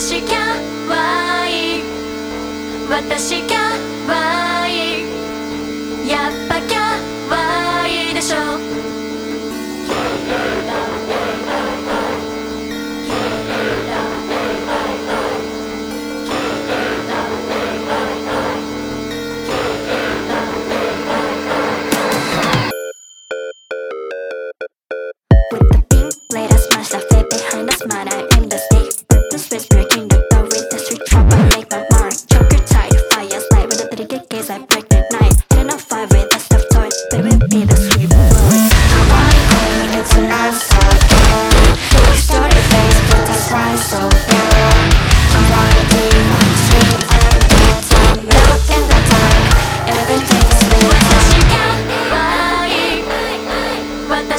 キャワイ私キャワイやっぱキャ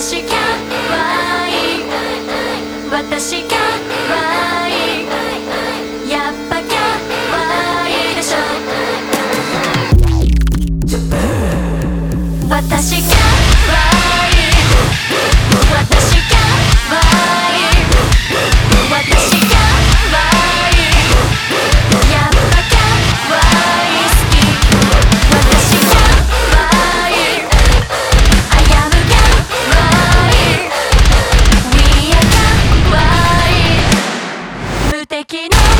私キャッバイ fucking